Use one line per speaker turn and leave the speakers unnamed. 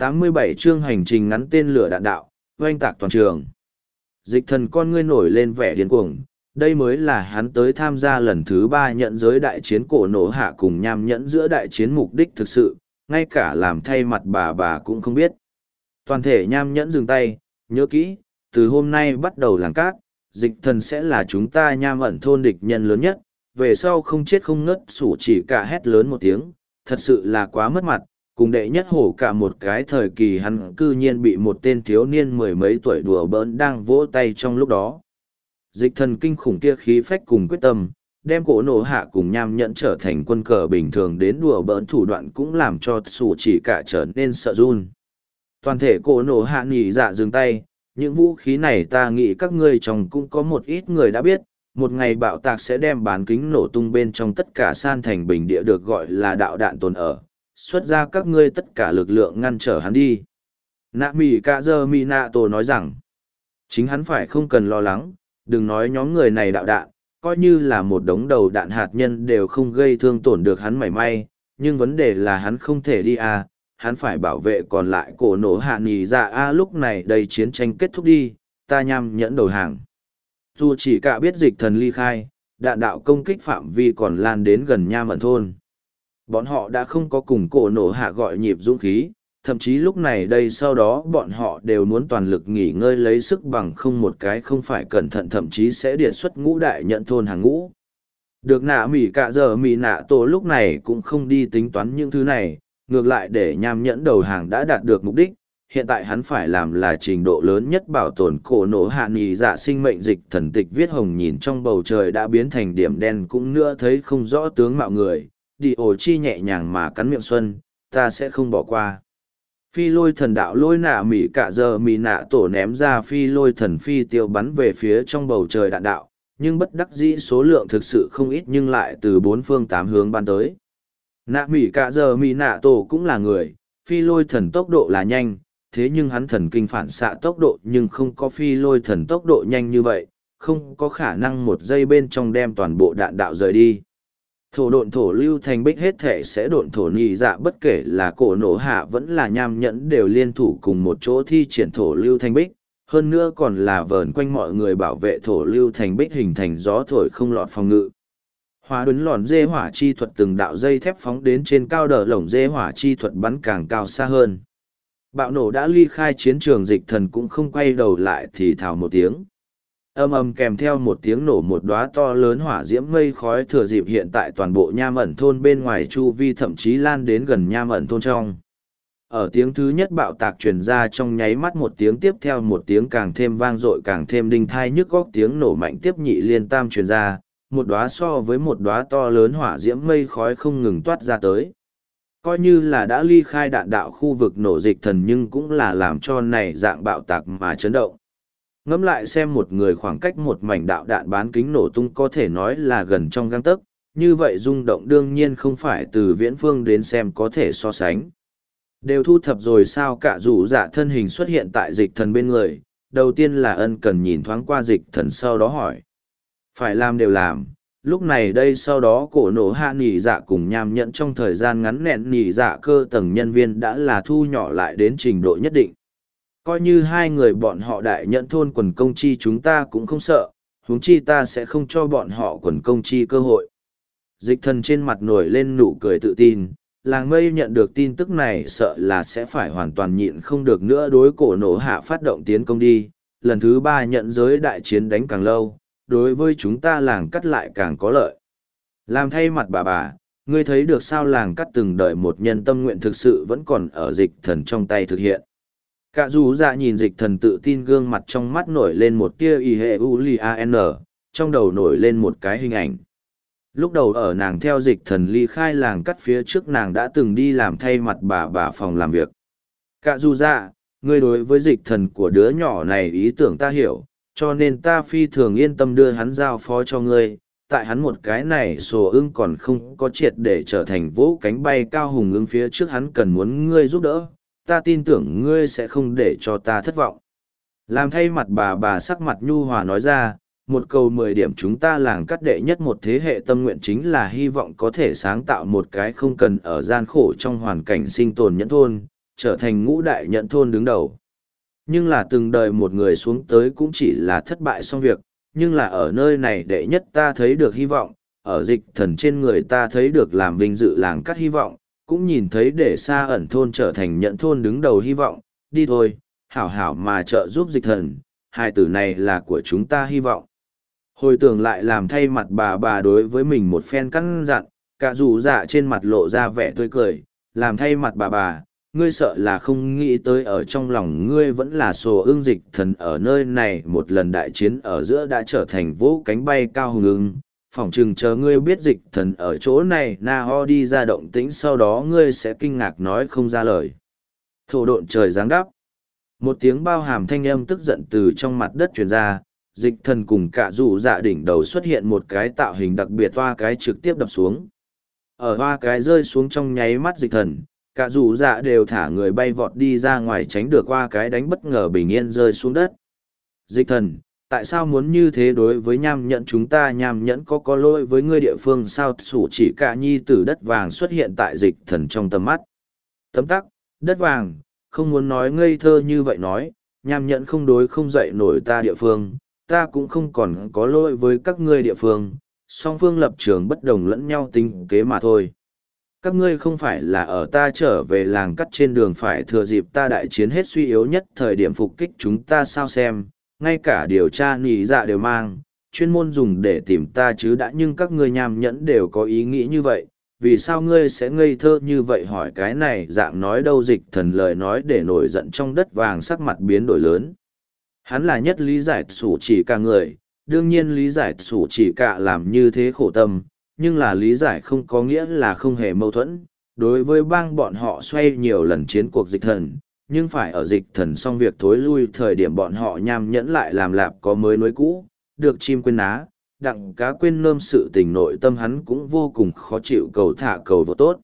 87 chương hành trình ngắn tên lửa đạn đạo, oanh tạc toàn trường. Dịch thần con ngươi nổi lên vẻ điên cuồng, đây mới là hắn tới tham gia lần thứ ba nhận giới đại chiến cổ nổ hạ cùng nham nhẫn giữa đại chiến mục đích thực sự, ngay cả làm thay mặt bà bà cũng không biết. Toàn thể nham nhẫn dừng tay, nhớ kỹ, từ hôm nay bắt đầu làng cát, dịch thần sẽ là chúng ta nham ẩn thôn địch nhân lớn nhất, về sau không chết không ngất sủ chỉ cả hét lớn một tiếng, thật sự là quá mất mặt, cùng đệ nhất hổ cả một cái thời kỳ hắn cư nhiên bị một tên thiếu niên mười mấy tuổi đùa bỡn đang vỗ tay trong lúc đó. Dịch thần kinh khủng kia khí phách cùng quyết tâm, đem cổ nổ hạ cùng nham nhẫn trở thành quân cờ bình thường đến đùa bỡn thủ đoạn cũng làm cho sủ chỉ cả trở nên sợ run. Toàn thể cổ nổ hạ nghỉ dạ dừng tay, những vũ khí này ta nghĩ các ngươi chồng cũng có một ít người đã biết, một ngày bạo tạc sẽ đem bán kính nổ tung bên trong tất cả san thành bình địa được gọi là đạo đạn tồn ở, xuất ra các ngươi tất cả lực lượng ngăn trở hắn đi. Nạ mỉ cả giờ mỉ nạ tổ nói rằng, chính hắn phải không cần lo lắng, đừng nói nhóm người này đạo đạn, coi như là một đống đầu đạn hạt nhân đều không gây thương tổn được hắn mảy may, nhưng vấn đề là hắn không thể đi à, hắn phải bảo vệ còn lại cổ nổ hạ nì ra a lúc này đầy chiến tranh kết thúc đi, ta nham nhẫn đầu hàng. Dù chỉ cả biết dịch thần ly khai, đạn đạo công kích phạm vi còn lan đến gần nha mận thôn. Bọn họ đã không có cùng cổ nổ hạ gọi nhịp dũng khí, thậm chí lúc này đây sau đó bọn họ đều muốn toàn lực nghỉ ngơi lấy sức bằng không một cái không phải cẩn thận thậm chí sẽ điện xuất ngũ đại nhận thôn hàng ngũ. Được nạ mỉ cả giờ mỉ nạ tổ lúc này cũng không đi tính toán những thứ này, ngược lại để nham nhẫn đầu hàng đã đạt được mục đích, hiện tại hắn phải làm là trình độ lớn nhất bảo tồn cổ nổ hạ nghỉ dạ sinh mệnh dịch thần tịch viết hồng nhìn trong bầu trời đã biến thành điểm đen cũng nữa thấy không rõ tướng mạo người, đi ổ chi nhẹ nhàng mà cắn miệng xuân, ta sẽ không bỏ qua. Phi lôi thần đạo lôi nạ mỉ cả giờ mỉ nạ tổ ném ra phi lôi thần phi tiêu bắn về phía trong bầu trời đạn đạo, nhưng bất đắc dĩ số lượng thực sự không ít nhưng lại từ bốn phương tám hướng ban tới. Nạ mỉ cả giờ mỉ nạ tổ cũng là người, phi lôi thần tốc độ là nhanh, thế nhưng hắn thần kinh phản xạ tốc độ nhưng không có phi lôi thần tốc độ nhanh như vậy, không có khả năng một giây bên trong đem toàn bộ đạn đạo rời đi. Thổ độn thổ lưu thành bích hết thể sẽ độn thổ nhị dạ bất kể là cổ nổ hạ vẫn là nham nhẫn đều liên thủ cùng một chỗ thi triển thổ lưu thành bích, hơn nữa còn là vờn quanh mọi người bảo vệ thổ lưu thành bích hình thành gió thổi không lọt phòng ngự. Hóa đuấn lòn dê hỏa chi thuật từng đạo dây thép phóng đến trên cao đờ lồng dê hỏa chi thuật bắn càng cao xa hơn. Bạo nổ đã ly khai chiến trường dịch thần cũng không quay đầu lại thì thào một tiếng. Âm âm kèm theo một tiếng nổ một đóa to lớn hỏa diễm mây khói thừa dịp hiện tại toàn bộ nham ẩn thôn bên ngoài chu vi thậm chí lan đến gần nham ẩn thôn trong. Ở tiếng thứ nhất bạo tạc truyền ra trong nháy mắt một tiếng tiếp theo một tiếng càng thêm vang dội càng thêm đinh thai nhức góc tiếng nổ mạnh tiếp nhị liên tam truyền ra, một đóa so với một đóa to lớn hỏa diễm mây khói không ngừng toát ra tới coi như là đã ly khai đạn đạo khu vực nổ dịch thần nhưng cũng là làm cho này dạng bạo tạc mà chấn động. Ngẫm lại xem một người khoảng cách một mảnh đạo đạn bán kính nổ tung có thể nói là gần trong găng tấc, như vậy rung động đương nhiên không phải từ viễn phương đến xem có thể so sánh. Đều thu thập rồi sao cả rủ dạ thân hình xuất hiện tại dịch thần bên người, đầu tiên là ân cần nhìn thoáng qua dịch thần sau đó hỏi. Phải làm đều làm, lúc này đây sau đó cổ nổ hạ nỉ dạ cùng nham nhẫn trong thời gian ngắn nẹn nỉ dạ cơ tầng nhân viên đã là thu nhỏ lại đến trình độ nhất định coi như hai người bọn họ đại nhận thôn quần công chi chúng ta cũng không sợ huống chi ta sẽ không cho bọn họ quần công chi cơ hội dịch thần trên mặt nổi lên nụ cười tự tin làng mây nhận được tin tức này sợ là sẽ phải hoàn toàn nhịn không được nữa đối cổ nổ hạ phát động tiến công đi lần thứ ba nhận giới đại chiến đánh càng lâu đối với chúng ta làng cắt lại càng có lợi. Làm thay mặt bà bà, ngươi thấy được sao làng cắt từng đợi một nhân tâm nguyện thực sự vẫn còn ở dịch thần trong tay thực hiện. Cả dù dạ nhìn dịch thần tự tin gương mặt trong mắt nổi lên một tia y hệ u li an, trong đầu nổi lên một cái hình ảnh. Lúc đầu ở nàng theo dịch thần ly khai làng cắt phía trước nàng đã từng đi làm thay mặt bà bà phòng làm việc. Cả dù dạ, ngươi đối với dịch thần của đứa nhỏ này ý tưởng ta hiểu, cho nên ta phi thường yên tâm đưa hắn giao phó cho ngươi tại hắn một cái này sổ ưng còn không có triệt để trở thành vỗ cánh bay cao hùng ưng phía trước hắn cần muốn ngươi giúp đỡ ta tin tưởng ngươi sẽ không để cho ta thất vọng làm thay mặt bà bà sắc mặt nhu hòa nói ra một câu mười điểm chúng ta làng cắt đệ nhất một thế hệ tâm nguyện chính là hy vọng có thể sáng tạo một cái không cần ở gian khổ trong hoàn cảnh sinh tồn nhẫn thôn trở thành ngũ đại nhẫn thôn đứng đầu. Nhưng là từng đời một người xuống tới cũng chỉ là thất bại xong việc, nhưng là ở nơi này đệ nhất ta thấy được hy vọng, ở dịch thần trên người ta thấy được làm vinh dự làng cắt hy vọng, cũng nhìn thấy để xa ẩn thôn trở thành nhận thôn đứng đầu hy vọng, đi thôi, hảo hảo mà trợ giúp dịch thần, hai tử này là của chúng ta hy vọng. Hồi tưởng lại làm thay mặt bà bà đối với mình một phen căn dặn, cả dù dạ trên mặt lộ ra vẻ tươi cười, làm thay mặt bà bà, ngươi sợ là không nghĩ tới ở trong lòng ngươi vẫn là sổ ương dịch thần ở nơi này một lần đại chiến ở giữa đã trở thành vũ cánh bay cao hùng ưng. Phỏng chừng chờ ngươi biết dịch thần ở chỗ này na ho đi ra động tĩnh sau đó ngươi sẽ kinh ngạc nói không ra lời. Thổ độn trời giáng đắp. Một tiếng bao hàm thanh âm tức giận từ trong mặt đất truyền ra, dịch thần cùng cả rụ dạ đỉnh đầu xuất hiện một cái tạo hình đặc biệt toa cái trực tiếp đập xuống. Ở hoa cái rơi xuống trong nháy mắt dịch thần, cả rụ dạ đều thả người bay vọt đi ra ngoài tránh được qua cái đánh bất ngờ bình yên rơi xuống đất. Dịch thần, tại sao muốn như thế đối với nham nhẫn chúng ta nham nhẫn có có lỗi với ngươi địa phương sao sủ chỉ cả nhi tử đất vàng xuất hiện tại dịch thần trong tầm mắt. Tấm tắc, đất vàng, không muốn nói ngây thơ như vậy nói, nham nhẫn không đối không dậy nổi ta địa phương, ta cũng không còn có lỗi với các ngươi địa phương, song phương lập trường bất đồng lẫn nhau tính kế mà thôi. Các ngươi không phải là ở ta trở về làng cắt trên đường phải thừa dịp ta đại chiến hết suy yếu nhất thời điểm phục kích chúng ta sao xem, ngay cả điều tra nỉ dạ đều mang, chuyên môn dùng để tìm ta chứ đã nhưng các ngươi nham nhẫn đều có ý nghĩ như vậy, vì sao ngươi sẽ ngây thơ như vậy hỏi cái này dạng nói đâu dịch thần lời nói để nổi giận trong đất vàng sắc mặt biến đổi lớn. Hắn là nhất lý giải sủ chỉ cả người, đương nhiên lý giải sủ chỉ cả làm như thế khổ tâm, nhưng là lý giải không có nghĩa là không hề mâu thuẫn. Đối với bang bọn họ xoay nhiều lần chiến cuộc dịch thần, nhưng phải ở dịch thần xong việc thối lui thời điểm bọn họ nham nhẫn lại làm lạp có mới nối cũ, được chim quên ná, đặng cá quên nơm sự tình nội tâm hắn cũng vô cùng khó chịu cầu thả cầu vô tốt.